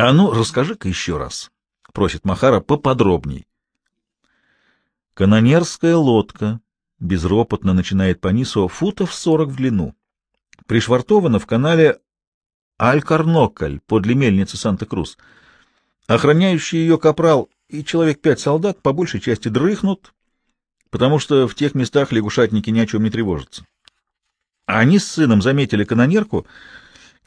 А ну, расскажи-ка еще раз, — просит Махара, — поподробней. Канонерская лодка, — безропотно начинает Панисо, — футов сорок в длину. Пришвартована в канале Аль-Карнокль подле мельницы Санта-Крус. Охраняющий ее капрал и человек пять солдат по большей части дрыхнут, потому что в тех местах лягушатники ни о чем не тревожатся. Они с сыном заметили канонерку,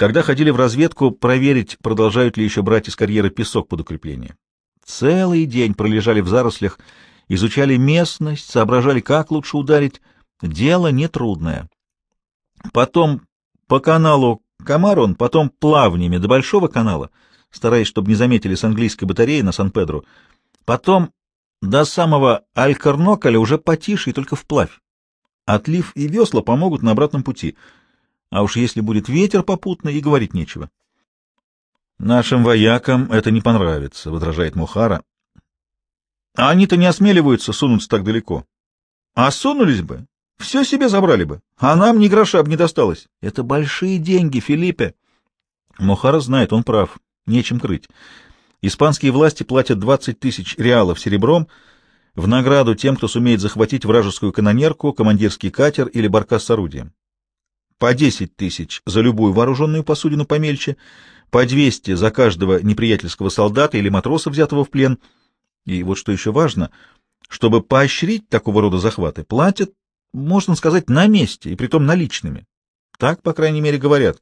когда ходили в разведку проверить, продолжают ли еще брать из карьеры песок под укрепление. Целый день пролежали в зарослях, изучали местность, соображали, как лучше ударить. Дело нетрудное. Потом по каналу Камарон, потом плавнями до Большого канала, стараясь, чтобы не заметили с английской батареи на Сан-Педро, потом до самого Аль-Карнокаля уже потише и только вплавь. Отлив и весла помогут на обратном пути. А уж если будет ветер попутный, и говорить нечего. Нашим воякам это не понравится, — возражает Мухара. А они-то не осмеливаются сунуться так далеко. А сунулись бы, все себе забрали бы, а нам ни гроша бы не досталось. Это большие деньги, Филиппе. Мухара знает, он прав, нечем крыть. Испанские власти платят 20 тысяч реалов серебром в награду тем, кто сумеет захватить вражескую канонерку, командирский катер или баркас с орудием. По 10 тысяч за любую вооруженную посудину помельче, по 200 за каждого неприятельского солдата или матроса, взятого в плен. И вот что еще важно, чтобы поощрить такого рода захваты, платят, можно сказать, на месте, и притом наличными. Так, по крайней мере, говорят.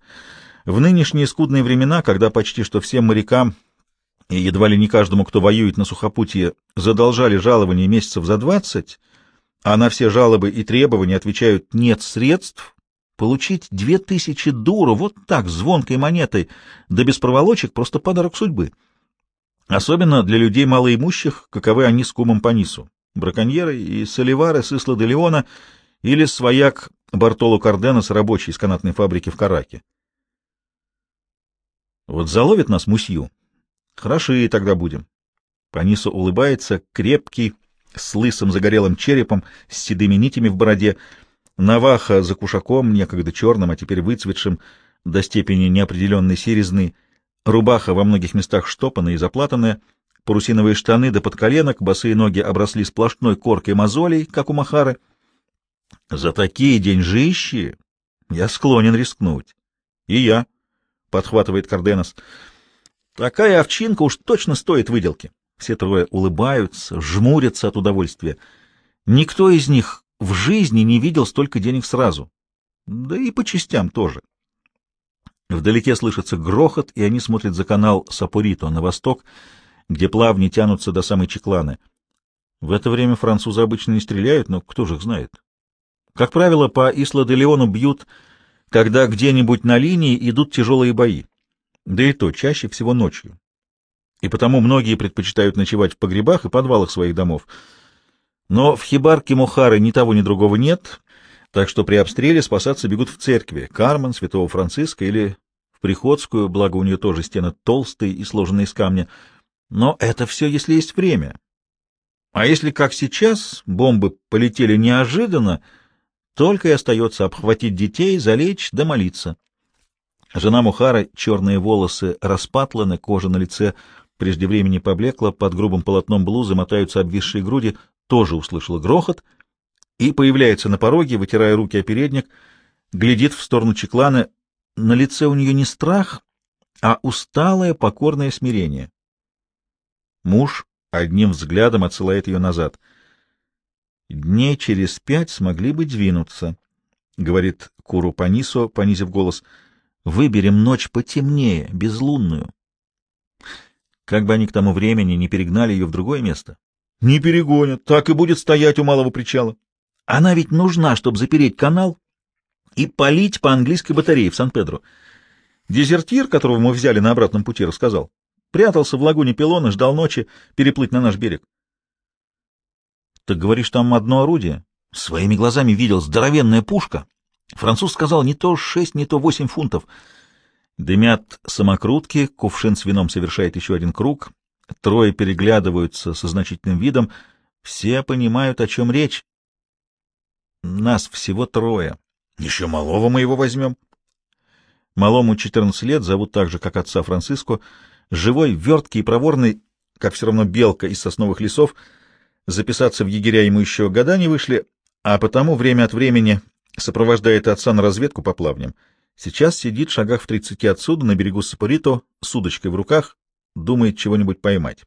В нынешние скудные времена, когда почти что всем морякам и едва ли не каждому, кто воюет на сухопутье, задолжали жалование месяцев за двадцать, а на все жалобы и требования отвечают «нет средств», получить две тысячи дуру вот так, звонкой монетой, да без проволочек, просто подарок судьбы. Особенно для людей малоимущих, каковы они с кумом по нису, браконьеры и соливары с Исла де Леона или свояк Бартоло Карденос, рабочий из канатной фабрики в Караке. Вот заловит нас мусью, Хороши тогда будем. Панису улыбается, крепкий, с лысым загорелым черепом, с седыми нитями в бороде, Наваха за кушаком, некогда черным, а теперь выцветшим, до степени неопределенной серизны, рубаха во многих местах штопанная и заплатанная, парусиновые штаны до подколенок, босые ноги обросли сплошной коркой мозолей, как у Махары. За такие деньжищи я склонен рискнуть. — И я, — подхватывает Карденос, — Такая овчинка уж точно стоит выделки. Все трое улыбаются, жмурятся от удовольствия. Никто из них в жизни не видел столько денег сразу. Да и по частям тоже. Вдалеке слышится грохот, и они смотрят за канал Сапурито на восток, где плавни тянутся до самой Чекланы. В это время французы обычно не стреляют, но кто же их знает? Как правило, по Исла-де-Леону бьют, когда где-нибудь на линии идут тяжелые бои да и то чаще всего ночью. И потому многие предпочитают ночевать в погребах и подвалах своих домов. Но в хибарке Мухары ни того, ни другого нет, так что при обстреле спасаться бегут в церкви, Кармен, Святого Франциска или в Приходскую, благо у нее тоже стены толстые и сложенные из камня. Но это все, если есть время. А если, как сейчас, бомбы полетели неожиданно, только и остается обхватить детей, залечь да молиться. Жена Мухара, черные волосы распатланы, кожа на лице прежде времени поблекла, под грубым полотном блузы мотаются обвисшие груди, тоже услышала грохот и появляется на пороге, вытирая руки о передник, глядит в сторону Чекланы. На лице у нее не страх, а усталое покорное смирение. Муж одним взглядом отсылает ее назад. «Дней через пять смогли бы двинуться», — говорит Куру Панисо, понизив голос, — Выберем ночь потемнее, безлунную. Как бы они к тому времени не перегнали ее в другое место. Не перегонят, так и будет стоять у малого причала. Она ведь нужна, чтобы запереть канал и полить по английской батарее в Сан-Педро. Дезертир, которого мы взяли на обратном пути, рассказал. Прятался в лагуне Пилона, ждал ночи переплыть на наш берег. — Так говоришь, там одно орудие? Своими глазами видел здоровенная пушка, Француз сказал не то шесть, не то восемь фунтов. Дымят самокрутки, кувшин с вином совершает еще один круг, трое переглядываются со значительным видом, все понимают, о чем речь. Нас всего трое. Еще малого мы его возьмем. Малому 14 лет, зовут так же, как отца Франциско, живой, верткий и проворный, как все равно белка из сосновых лесов. Записаться в егеря ему еще года не вышли, а потому время от времени сопровождает отца на разведку по плавням. Сейчас сидит в шагах в тридцати отсюда, на берегу Сапурито, с удочкой в руках, думает чего-нибудь поймать.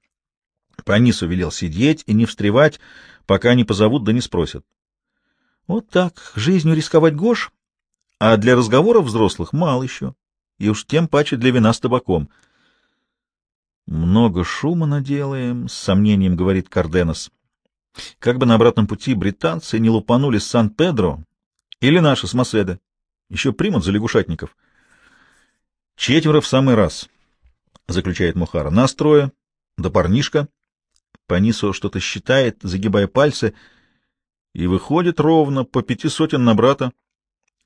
По Нису велел сидеть и не встревать, пока не позовут да не спросят. Вот так, жизнью рисковать гош, а для разговоров взрослых мало еще, и уж тем паче для вина с табаком. Много шума наделаем, — с сомнением говорит Карденос. Как бы на обратном пути британцы не лупанули с Сан-Педро или наши с Маседа. Еще примут за лягушатников. Четверо в самый раз, — заключает Мухара. Настроя, да парнишка. Панисо что-то считает, загибая пальцы, и выходит ровно по пяти сотен на брата.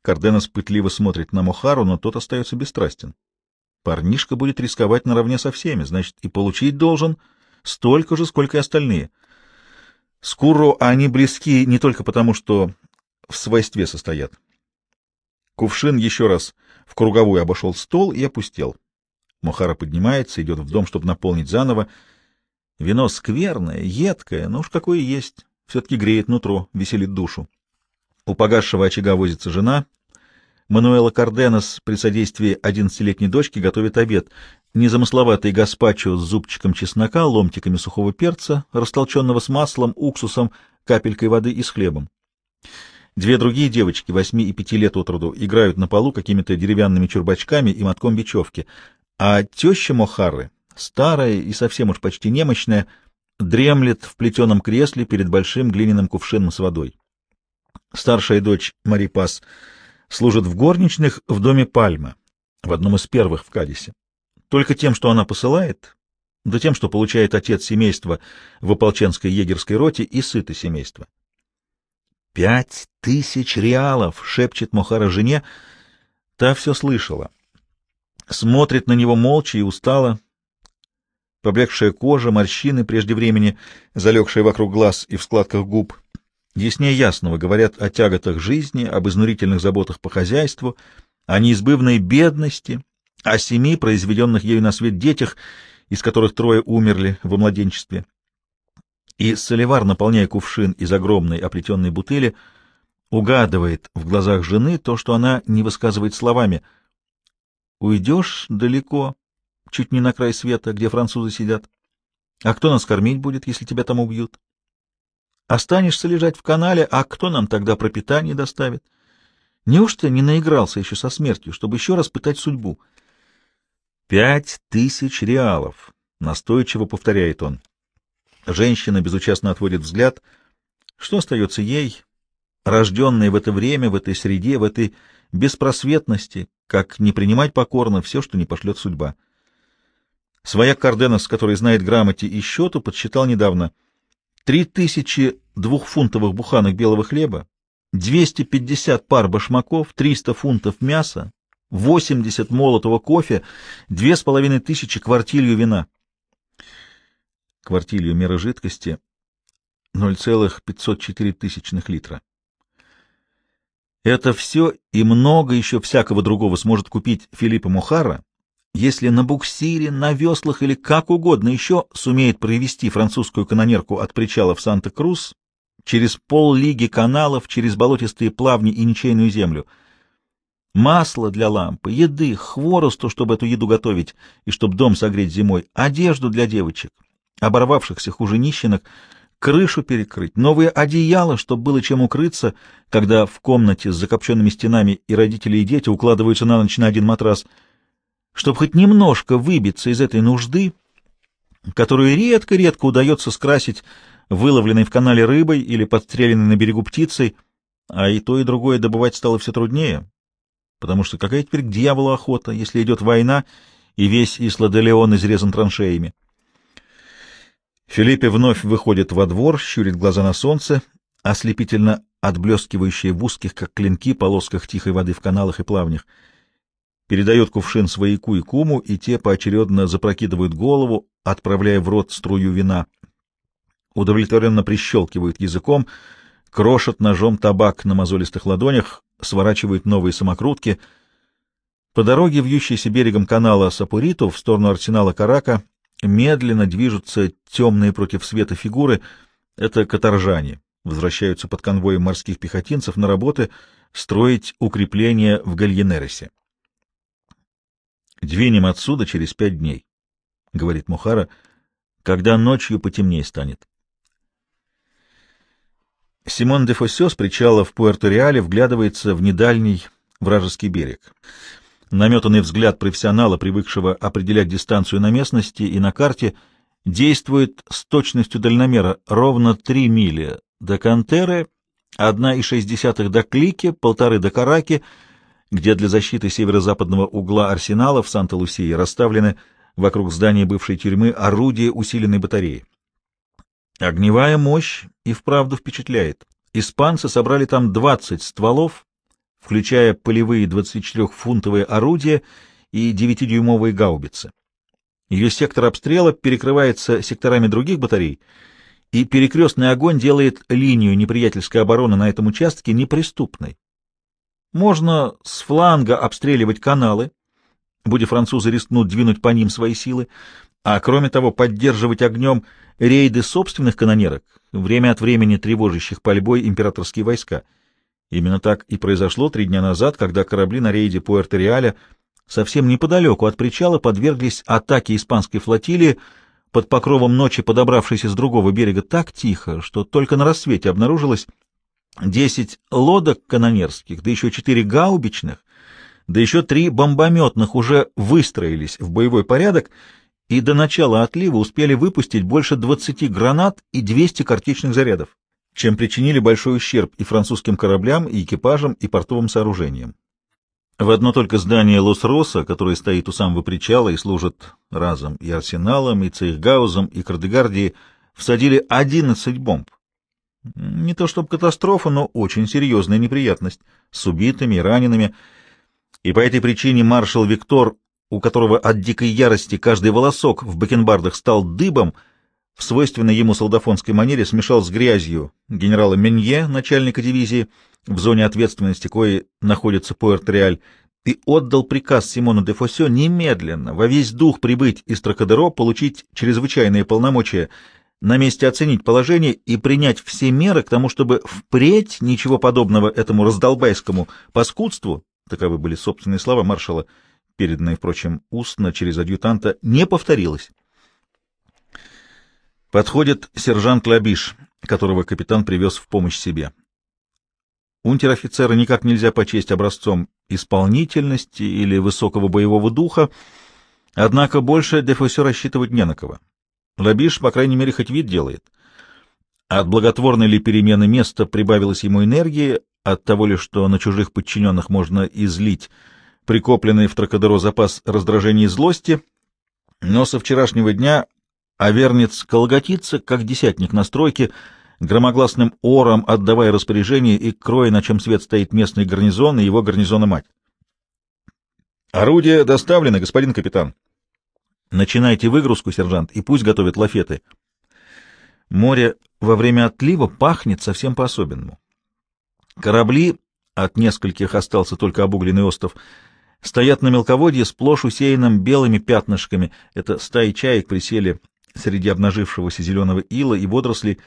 Карденос пытливо смотрит на Мухару, но тот остается бесстрастен. Парнишка будет рисковать наравне со всеми, значит, и получить должен столько же, сколько и остальные. Скуру они близки не только потому, что в свойстве состоят. Кувшин еще раз в круговую обошел стол и опустел. Мухара поднимается, идет в дом, чтобы наполнить заново. Вино скверное, едкое, но уж какое есть. Все-таки греет нутро, веселит душу. У погасшего очага возится жена. Мануэла Карденос при содействии одиннадцатилетней дочки готовит обед. Незамысловатый гаспачо с зубчиком чеснока, ломтиками сухого перца, растолченного с маслом, уксусом, капелькой воды и с хлебом. Две другие девочки, восьми и пяти лет от роду, играют на полу какими-то деревянными чурбачками и мотком бечевки, а теща Мохары, старая и совсем уж почти немощная, дремлет в плетеном кресле перед большим глиняным кувшином с водой. Старшая дочь Марипас служит в горничных в доме Пальма, в одном из первых в Кадисе. Только тем, что она посылает, да тем, что получает отец семейства в ополченской егерской роте и сыто семейства. «Пять тысяч реалов!» — шепчет Мохара жене. Та все слышала. Смотрит на него молча и устала. Поблекшая кожа, морщины прежде времени, залегшие вокруг глаз и в складках губ. Яснее ясного говорят о тяготах жизни, об изнурительных заботах по хозяйству, о неизбывной бедности, о семи произведенных ею на свет детях, из которых трое умерли во младенчестве и Соливар, наполняя кувшин из огромной оплетенной бутыли, угадывает в глазах жены то, что она не высказывает словами. «Уйдешь далеко, чуть не на край света, где французы сидят. А кто нас кормить будет, если тебя там убьют? Останешься лежать в канале, а кто нам тогда пропитание доставит? Неужто не наигрался еще со смертью, чтобы еще раз пытать судьбу?» «Пять тысяч реалов», — настойчиво повторяет он. Женщина безучастно отводит взгляд. Что остается ей, рожденной в это время, в этой среде, в этой беспросветности, как не принимать покорно все, что не пошлет судьба? Своя Карденос, который знает грамоте и счету, подсчитал недавно три тысячи двухфунтовых буханок белого хлеба, 250 пар башмаков, 300 фунтов мяса, 80 молотого кофе, две с половиной тысячи квартилью вина квартилью меры жидкости 0,504 тысячных литра. Это все и много еще всякого другого сможет купить Филиппа Мухара, если на буксире, на веслах или как угодно еще сумеет провести французскую канонерку от причала в Санта-Крус через пол-лиги каналов, через болотистые плавни и ничейную землю. Масло для лампы, еды, хворосту, чтобы эту еду готовить и чтобы дом согреть зимой, одежду для девочек, оборвавшихся хуже нищенок, крышу перекрыть, новые одеяла, чтобы было чем укрыться, когда в комнате с закопченными стенами и родители, и дети укладываются на ночь на один матрас, чтобы хоть немножко выбиться из этой нужды, которую редко-редко удается скрасить выловленной в канале рыбой или подстреленной на берегу птицей, а и то, и другое добывать стало все труднее, потому что какая теперь к дьяволу охота, если идет война, и весь Исла-де-Леон изрезан траншеями. Филиппе вновь выходит во двор, щурит глаза на солнце, ослепительно отблескивающие в узких, как клинки, полосках тихой воды в каналах и плавнях. Передает кувшин свояку и куму, и те поочередно запрокидывают голову, отправляя в рот струю вина. Удовлетворенно прищелкивают языком, крошат ножом табак на мозолистых ладонях, сворачивают новые самокрутки. По дороге, вьющейся берегом канала Сапуриту в сторону арсенала Карака, медленно движутся темные против света фигуры. Это каторжане. Возвращаются под конвоем морских пехотинцев на работы строить укрепления в Гальенересе. «Двинем отсюда через пять дней», — говорит Мухара, — «когда ночью потемнее станет». Симон де Фоссё с причала в Пуэрто-Реале вглядывается в недальний вражеский берег. Наметанный взгляд профессионала, привыкшего определять дистанцию на местности и на карте, действует с точностью дальномера ровно 3 мили до Кантеры, 1,6 до Клики, полторы до Караки, где для защиты северо-западного угла арсенала в Санта-Лусии расставлены вокруг здания бывшей тюрьмы орудия усиленной батареи. Огневая мощь и вправду впечатляет. Испанцы собрали там 20 стволов, включая полевые 24-фунтовые орудия и 9-дюймовые гаубицы. Ее сектор обстрела перекрывается секторами других батарей, и перекрестный огонь делает линию неприятельской обороны на этом участке неприступной. Можно с фланга обстреливать каналы, будь французы рискнут двинуть по ним свои силы, а кроме того поддерживать огнем рейды собственных канонерок, время от времени тревожащих пальбой императорские войска. Именно так и произошло три дня назад, когда корабли на рейде Пуэрто-Реаля совсем неподалеку от причала подверглись атаке испанской флотилии, под покровом ночи подобравшейся с другого берега так тихо, что только на рассвете обнаружилось десять лодок канонерских, да еще четыре гаубичных, да еще три бомбометных уже выстроились в боевой порядок и до начала отлива успели выпустить больше 20 гранат и 200 картечных зарядов, чем причинили большой ущерб и французским кораблям, и экипажам, и портовым сооружениям. В одно только здание Лос-Роса, которое стоит у самого причала и служит разом и арсеналом, и цейхгаузом, и кардегардией, всадили 11 бомб. Не то чтобы катастрофа, но очень серьезная неприятность, с убитыми и ранеными. И по этой причине маршал Виктор у которого от дикой ярости каждый волосок в бакенбардах стал дыбом, в свойственной ему солдафонской манере смешал с грязью генерала Менье, начальника дивизии, в зоне ответственности коей находится Пуэрт-Реаль, и отдал приказ Симону де Фосе немедленно, во весь дух прибыть из Тракадеро, получить чрезвычайные полномочия, на месте оценить положение и принять все меры к тому, чтобы впредь ничего подобного этому раздолбайскому паскудству, таковы были собственные слова маршала, переданное, впрочем, устно через адъютанта, не повторилось. Подходит сержант Лабиш, которого капитан привез в помощь себе. Унтер-офицера никак нельзя почесть образцом исполнительности или высокого боевого духа, однако больше Дефосе рассчитывать не на кого. Лабиш, по крайней мере, хоть вид делает. От благотворной ли перемены места прибавилось ему энергии, от того ли, что на чужих подчиненных можно излить прикопленный в Тракадеро запас раздражения и злости, но со вчерашнего дня Авернец колготится, как десятник на стройке, громогласным ором отдавая распоряжение и кроя, на чем свет стоит местный гарнизон и его гарнизона мать. «Орудие доставлено, господин капитан». «Начинайте выгрузку, сержант, и пусть готовят лафеты». Море во время отлива пахнет совсем по-особенному. Корабли, от нескольких остался только обугленный остров, стоят на мелководье сплошь усеянным белыми пятнышками. Это стаи чаек присели среди обнажившегося зеленого ила и водорослей,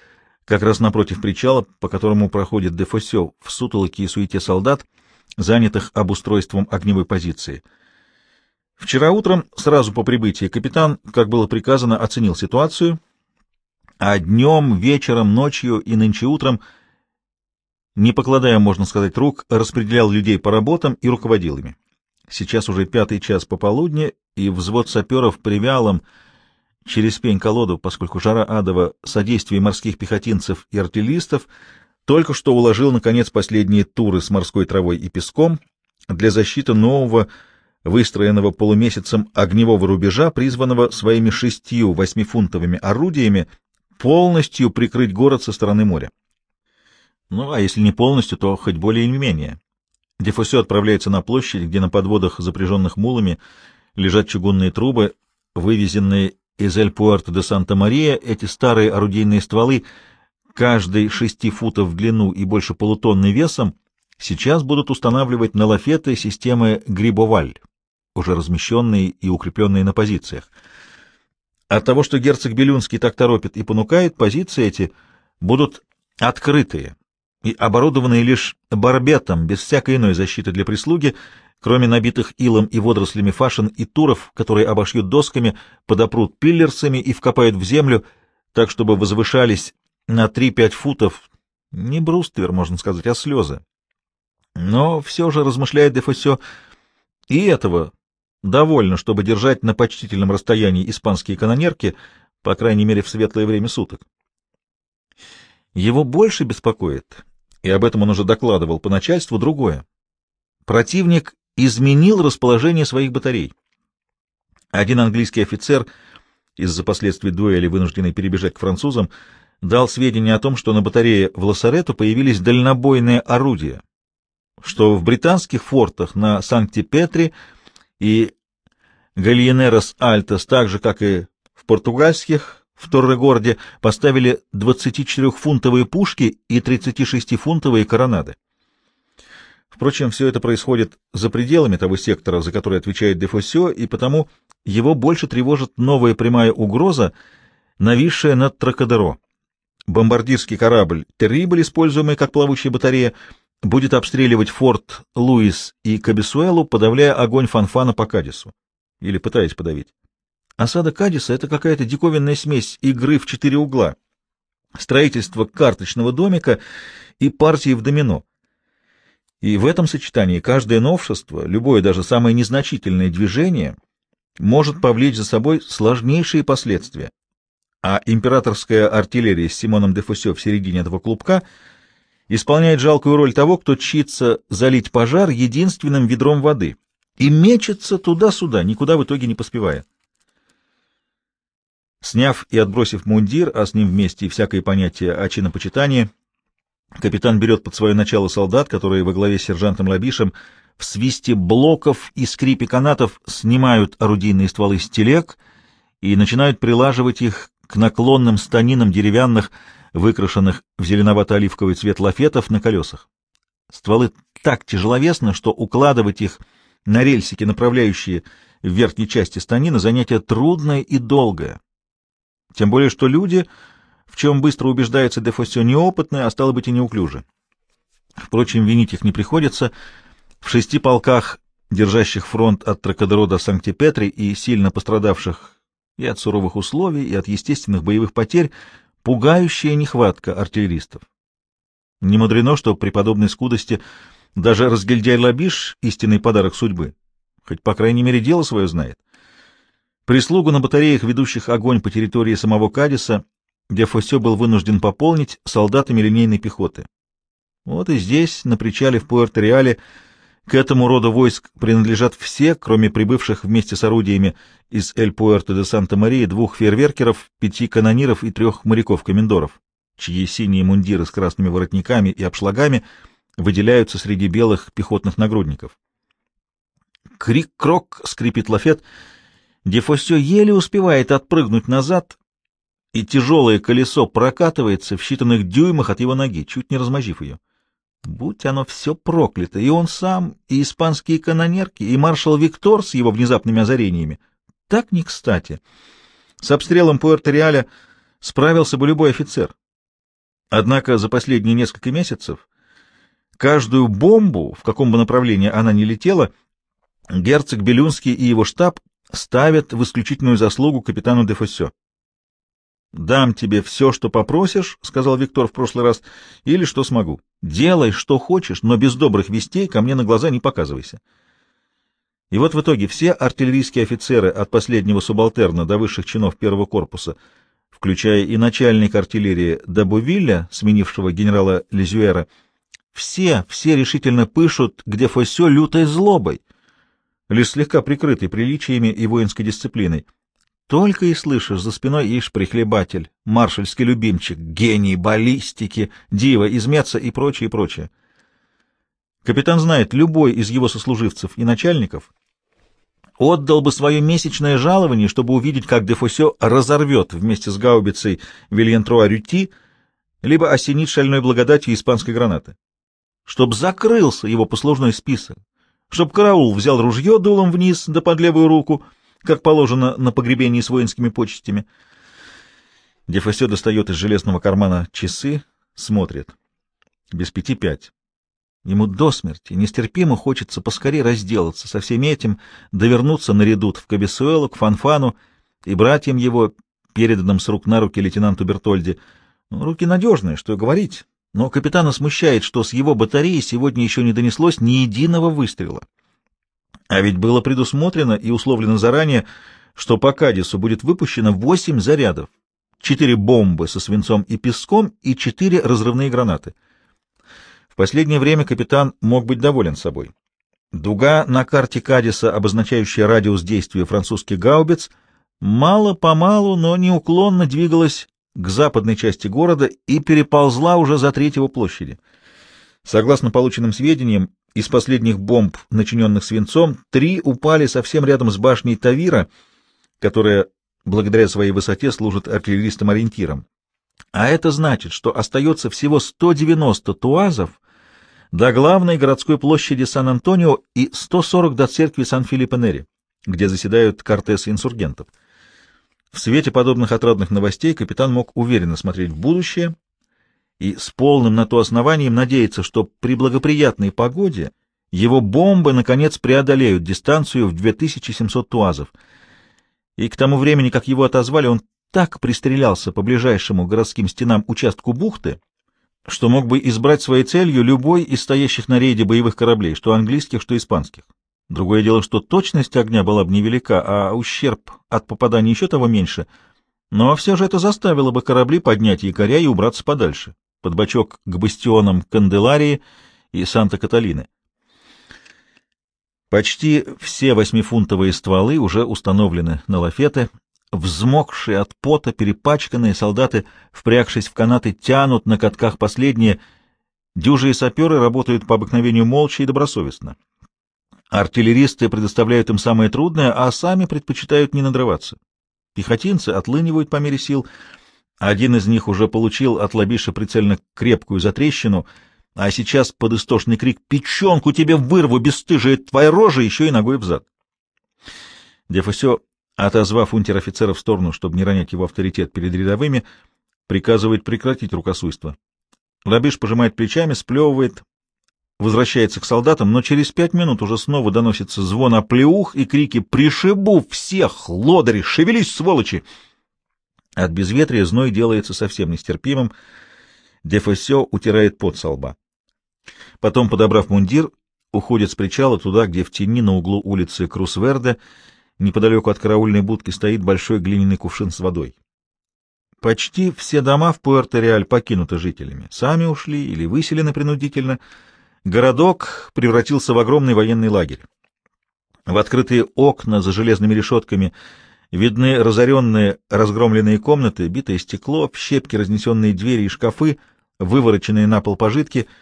как раз напротив причала, по которому проходит Дефосе в сутолоке и суете солдат, занятых обустройством огневой позиции. Вчера утром, сразу по прибытии, капитан, как было приказано, оценил ситуацию, а днем, вечером, ночью и нынче утром, не покладая, можно сказать, рук, распределял людей по работам и руководил ими. Сейчас уже пятый час пополудни, и взвод саперов привялом через пень-колоду, поскольку жара адова содействие морских пехотинцев и артиллеристов только что уложил, наконец, последние туры с морской травой и песком для защиты нового, выстроенного полумесяцем огневого рубежа, призванного своими шестью восьмифунтовыми орудиями полностью прикрыть город со стороны моря. Ну, а если не полностью, то хоть более или менее. Дефосе отправляется на площадь, где на подводах, запряженных мулами, лежат чугунные трубы, вывезенные из Эль-Пуэрто де Санта-Мария. Эти старые орудийные стволы, каждый шести футов в длину и больше полутонны весом, сейчас будут устанавливать на лафеты системы Грибоваль, уже размещенные и укрепленные на позициях. От того, что герцог Белюнский так торопит и понукает, позиции эти будут открытые и оборудованные лишь барбетом, без всякой иной защиты для прислуги, кроме набитых илом и водорослями фашин и туров, которые обошьют досками, подопрут пиллерсами и вкопают в землю, так, чтобы возвышались на 3-5 футов, не бруствер, можно сказать, а слезы. Но все же, размышляет Дефосе, и этого довольно, чтобы держать на почтительном расстоянии испанские канонерки, по крайней мере, в светлое время суток. Его больше беспокоит, и об этом он уже докладывал по начальству, другое. Противник изменил расположение своих батарей. Один английский офицер, из-за последствий дуэли вынужденный перебежать к французам, дал сведения о том, что на батарее в Лассарету появились дальнобойные орудия, что в британских фортах на Санкт-Петре и Гальенерос Альтос, так же, как и в португальских в Торрегорде, поставили 24-фунтовые пушки и 36-фунтовые коронады. Впрочем, все это происходит за пределами того сектора, за который отвечает Дефосе, и потому его больше тревожит новая прямая угроза, нависшая над Тракадеро. Бомбардирский корабль «Террибль», используемый как плавучая батарея, будет обстреливать форт Луис и Кабесуэлу, подавляя огонь Фанфана по Кадису. Или пытаясь подавить. Осада Кадиса — это какая-то диковинная смесь игры в четыре угла, строительство карточного домика и партии в домино. И в этом сочетании каждое новшество, любое даже самое незначительное движение может повлечь за собой сложнейшие последствия. А императорская артиллерия с Симоном де Фусё в середине этого клубка — исполняет жалкую роль того, кто чится залить пожар единственным ведром воды и мечется туда-сюда, никуда в итоге не поспевая. Сняв и отбросив мундир, а с ним вместе и всякое понятие о чинопочитании, капитан берет под свое начало солдат, которые во главе с сержантом Лабишем в свисте блоков и скрипе канатов снимают орудийные стволы с телег и начинают прилаживать их к наклонным станинам деревянных, выкрашенных в зеленовато-оливковый цвет лафетов на колесах. Стволы так тяжеловесны, что укладывать их на рельсики, направляющие в верхней части станины, занятие трудное и долгое. Тем более, что люди, в чем быстро убеждается Дефосе, неопытные, а стало быть и неуклюжи. Впрочем, винить их не приходится. В шести полках, держащих фронт от Тракадеро до Санкт-Петри и сильно пострадавших и от суровых условий, и от естественных боевых потерь, пугающая нехватка артиллеристов. Не мудрено, что при подобной скудости даже разгильдяй Лабиш — истинный подарок судьбы, хоть, по крайней мере, дело свое знает. Прислугу на батареях, ведущих огонь по территории самого Кадиса, Дефосе был вынужден пополнить солдатами линейной пехоты. Вот и здесь, на причале в Пуэрто-Реале, к этому роду войск принадлежат все, кроме прибывших вместе с орудиями из Эль-Пуэрто де Санта-Марии двух фейерверкеров, пяти канониров и трех моряков-комендоров, чьи синие мундиры с красными воротниками и обшлагами выделяются среди белых пехотных нагрудников. Крик-крок скрипит лафет. Дефосе еле успевает отпрыгнуть назад, и тяжелое колесо прокатывается в считанных дюймах от его ноги, чуть не размозжив ее. Будь оно все проклято, и он сам, и испанские канонерки, и маршал Виктор с его внезапными озарениями. Так не кстати. С обстрелом Пуэрто-Реаля справился бы любой офицер. Однако за последние несколько месяцев каждую бомбу, в каком бы направлении она ни летела, герцог Белюнский и его штаб ставят в исключительную заслугу капитану де Фоссё. «Дам тебе все, что попросишь», — сказал Виктор в прошлый раз, — «или что смогу. Делай, что хочешь, но без добрых вестей ко мне на глаза не показывайся». И вот в итоге все артиллерийские офицеры от последнего субалтерна до высших чинов первого корпуса, включая и начальника артиллерии Дабувилля, сменившего генерала Лизюэра, все, все решительно пышут, где Фосе лютой злобой, лишь слегка прикрытый приличиями и воинской дисциплиной. Только и слышишь за спиной ишь прихлебатель, маршальский любимчик, гений баллистики, дива из и прочее, и прочее. Капитан знает, любой из его сослуживцев и начальников отдал бы свое месячное жалование, чтобы увидеть, как Дефосе разорвет вместе с гаубицей Вильентруа-Рюти, либо осенит шальной благодатью испанской гранаты. Чтоб закрылся его послужной список, чтоб караул взял ружье дулом вниз да под левую руку, как положено на погребении с воинскими почестями. Дефасе достает из железного кармана часы, смотрит. Без пяти пять. Ему до смерти нестерпимо хочется поскорее разделаться со всем этим, довернуться на редут в Кабесуэлу, к Фанфану и братьям его, переданным с рук на руки лейтенанту Бертольди. Ну, руки надежные, что и говорить. Но капитана смущает, что с его батареи сегодня еще не донеслось ни единого выстрела. А ведь было предусмотрено и условлено заранее, что по Кадису будет выпущено восемь зарядов, четыре бомбы со свинцом и песком и четыре разрывные гранаты. В последнее время капитан мог быть доволен собой. Дуга на карте Кадиса, обозначающая радиус действия французских гаубиц, мало-помалу, но неуклонно двигалась к западной части города и переползла уже за третьего площади. Согласно полученным сведениям, из последних бомб, начиненных свинцом, три упали совсем рядом с башней Тавира, которая благодаря своей высоте служит артиллеристом-ориентиром. А это значит, что остается всего 190 туазов до главной городской площади Сан-Антонио и 140 до церкви Сан-Филиппо-Нери, где заседают кортесы инсургентов. В свете подобных отрадных новостей капитан мог уверенно смотреть в будущее и с полным на то основанием надеяться, что при благоприятной погоде его бомбы, наконец, преодолеют дистанцию в 2700 туазов — и к тому времени, как его отозвали, он так пристрелялся по ближайшему городским стенам участку бухты, что мог бы избрать своей целью любой из стоящих на рейде боевых кораблей, что английских, что испанских. Другое дело, что точность огня была бы невелика, а ущерб от попадания еще того меньше, но все же это заставило бы корабли поднять якоря и убраться подальше, под бочок к бастионам Канделарии и Санта-Каталины. Почти все восьмифунтовые стволы уже установлены на лафеты. Взмокшие от пота, перепачканные солдаты, впрягшись в канаты, тянут на катках последние. Дюжи и саперы работают по обыкновению молча и добросовестно. Артиллеристы предоставляют им самое трудное, а сами предпочитают не надрываться. Пехотинцы отлынивают по мере сил. Один из них уже получил от лобиша прицельно крепкую затрещину — а сейчас под истошный крик «Печенку тебе вырву, бесстыжая твоя рожа!» еще и ногой взад. Дефусё, отозвав унтер-офицера в сторону, чтобы не ронять его авторитет перед рядовыми, приказывает прекратить рукосуйство. Лабиш пожимает плечами, сплевывает, возвращается к солдатам, но через пять минут уже снова доносится звон оплеух и крики «Пришибу всех, лодыри! Шевелись, сволочи!» От безветрия зной делается совсем нестерпимым. Дефосе утирает пот со лба. Потом, подобрав мундир, уходит с причала туда, где в тени на углу улицы Крусверде неподалеку от караульной будки стоит большой глиняный кувшин с водой. Почти все дома в Пуэрто-Реаль покинуты жителями. Сами ушли или выселены принудительно. Городок превратился в огромный военный лагерь. В открытые окна за железными решетками видны разоренные, разгромленные комнаты, битое стекло, щепки разнесенные двери и шкафы, вывороченные на пол пожитки —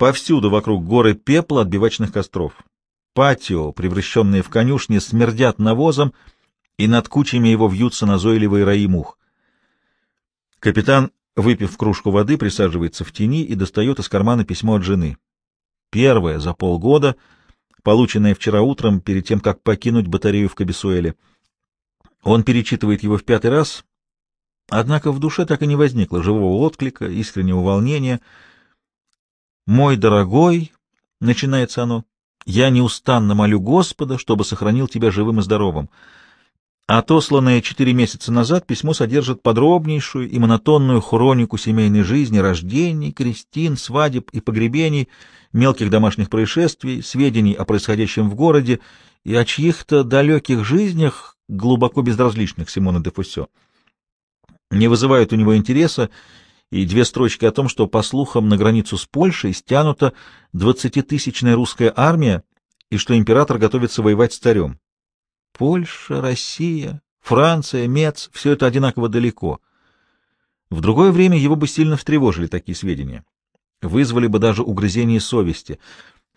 Повсюду вокруг горы пепла от бивачных костров. Патио, превращенные в конюшни, смердят навозом, и над кучами его вьются назойливые раи мух. Капитан, выпив кружку воды, присаживается в тени и достает из кармана письмо от жены. Первое за полгода, полученное вчера утром, перед тем, как покинуть батарею в Кабесуэле. Он перечитывает его в пятый раз, однако в душе так и не возникло живого отклика, искреннего волнения — «Мой дорогой», — начинается оно, — «я неустанно молю Господа, чтобы сохранил тебя живым и здоровым». Отосланное четыре месяца назад письмо содержит подробнейшую и монотонную хронику семейной жизни, рождений, крестин, свадеб и погребений, мелких домашних происшествий, сведений о происходящем в городе и о чьих-то далеких жизнях, глубоко безразличных Симона де Фуссе. Не вызывают у него интереса и две строчки о том, что, по слухам, на границу с Польшей стянута двадцатитысячная русская армия и что император готовится воевать с царем. Польша, Россия, Франция, Мец — все это одинаково далеко. В другое время его бы сильно встревожили такие сведения. Вызвали бы даже угрызение совести.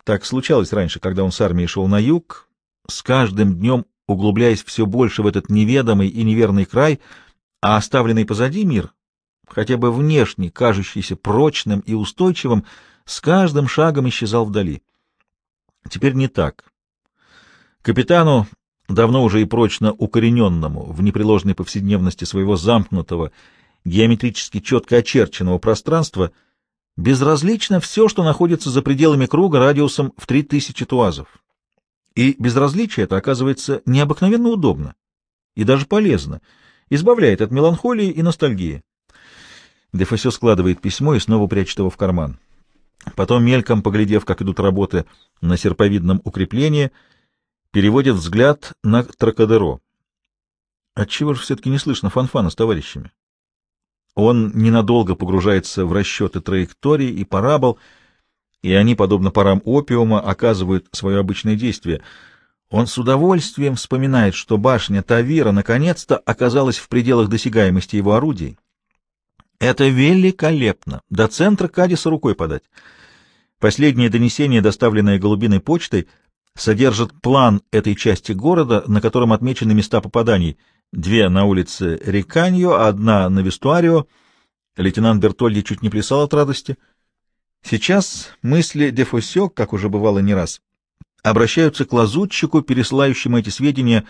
Так случалось раньше, когда он с армией шел на юг, с каждым днем углубляясь все больше в этот неведомый и неверный край, а оставленный позади мир хотя бы внешне кажущийся прочным и устойчивым, с каждым шагом исчезал вдали. Теперь не так. Капитану, давно уже и прочно укорененному в непреложной повседневности своего замкнутого, геометрически четко очерченного пространства, безразлично все, что находится за пределами круга радиусом в 3000 туазов. И безразличие это оказывается необыкновенно удобно и даже полезно, избавляет от меланхолии и ностальгии. Дефосе складывает письмо и снова прячет его в карман. Потом, мельком поглядев, как идут работы на серповидном укреплении, переводит взгляд на Тракадеро. Отчего же все-таки не слышно фанфана с товарищами? Он ненадолго погружается в расчеты траекторий и парабол, и они, подобно парам опиума, оказывают свое обычное действие. Он с удовольствием вспоминает, что башня Тавира наконец-то оказалась в пределах досягаемости его орудий. Это великолепно! До центра Кадиса рукой подать. Последнее донесение, доставленное голубиной почтой, содержит план этой части города, на котором отмечены места попаданий. Две на улице Риканьо, одна на Вестуарио. Лейтенант Бертольди чуть не плясал от радости. Сейчас мысли Дефосе, как уже бывало не раз, обращаются к лазутчику, пересылающему эти сведения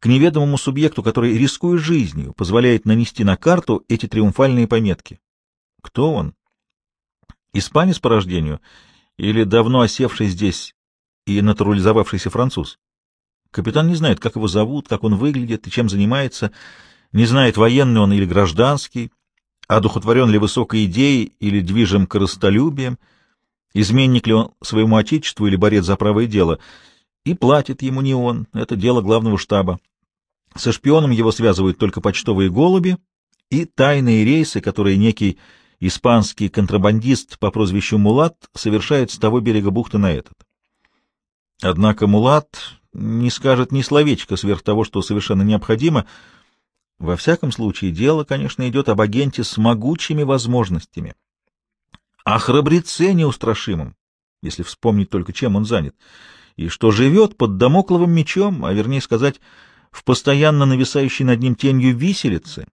к неведомому субъекту, который, рискуя жизнью, позволяет нанести на карту эти триумфальные пометки. Кто он? Испанец по рождению или давно осевший здесь и натурализовавшийся француз? Капитан не знает, как его зовут, как он выглядит и чем занимается, не знает, военный он или гражданский, одухотворен ли высокой идеей или движим корыстолюбием, изменник ли он своему отечеству или борец за правое дело, и платит ему не он, это дело главного штаба. Со шпионом его связывают только почтовые голуби и тайные рейсы, которые некий испанский контрабандист по прозвищу Мулат совершает с того берега бухты на этот. Однако Мулат не скажет ни словечка сверх того, что совершенно необходимо. Во всяком случае, дело, конечно, идет об агенте с могучими возможностями. О храбреце неустрашимом, если вспомнить только, чем он занят, и что живет под домокловым мечом, а вернее сказать, в постоянно нависающей над ним тенью виселицы,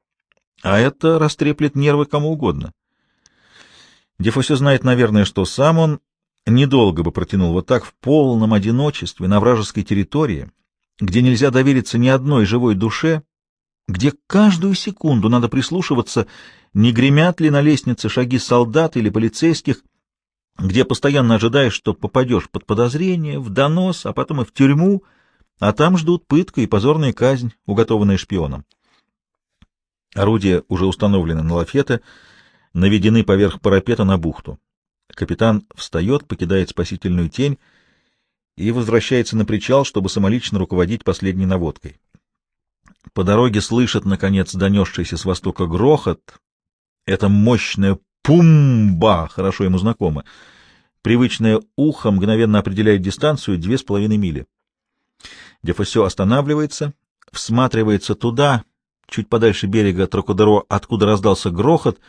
а это растреплет нервы кому угодно. Дефосе знает, наверное, что сам он недолго бы протянул вот так в полном одиночестве на вражеской территории, где нельзя довериться ни одной живой душе, где каждую секунду надо прислушиваться, не гремят ли на лестнице шаги солдат или полицейских, где постоянно ожидаешь, что попадешь под подозрение, в донос, а потом и в тюрьму, а там ждут пытка и позорная казнь, уготованная шпионом. Орудия уже установлены на лафеты, наведены поверх парапета на бухту. Капитан встает, покидает спасительную тень и возвращается на причал, чтобы самолично руководить последней наводкой. По дороге слышит, наконец, донесшийся с востока грохот. Это мощное пумба, хорошо ему знакомо. Привычное ухо мгновенно определяет дистанцию две с половиной мили. Дефосе останавливается, всматривается туда, чуть подальше берега Трокодеро, откуда раздался грохот,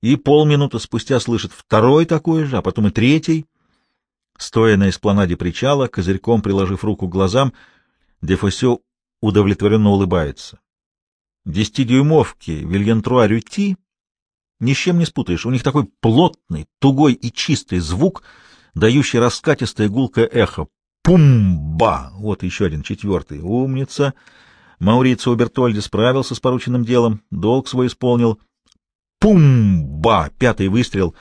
и полминуты спустя слышит второй такой же, а потом и третий. Стоя на эспланаде причала, козырьком приложив руку к глазам, Дефосе удовлетворенно улыбается. Десятидюймовки Вильентруа Рюти ни с чем не спутаешь. У них такой плотный, тугой и чистый звук, дающий раскатистое гулкое эхо. Пумба! Вот еще один, четвертый. Умница! Маурицио Бертольди справился с порученным делом, долг свой исполнил. Пумба! Пятый выстрел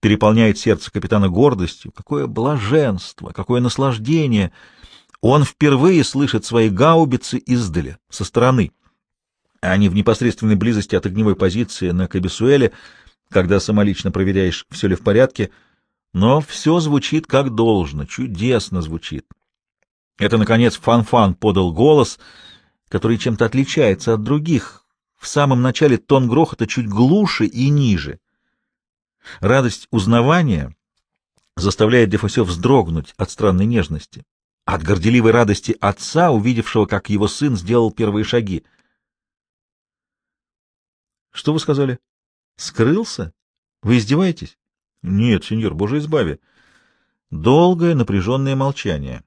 переполняет сердце капитана гордостью. Какое блаженство, какое наслаждение! Он впервые слышит свои гаубицы издали, со стороны. Они в непосредственной близости от огневой позиции на Кабесуэле, когда самолично проверяешь, все ли в порядке — но все звучит как должно, чудесно звучит. Это, наконец, Фан-Фан подал голос, который чем-то отличается от других. В самом начале тон грохота чуть глуше и ниже. Радость узнавания заставляет Дефосе вздрогнуть от странной нежности, от горделивой радости отца, увидевшего, как его сын сделал первые шаги. — Что вы сказали? — Скрылся? Вы издеваетесь? Нет, сеньор, боже избави. Долгое напряженное молчание.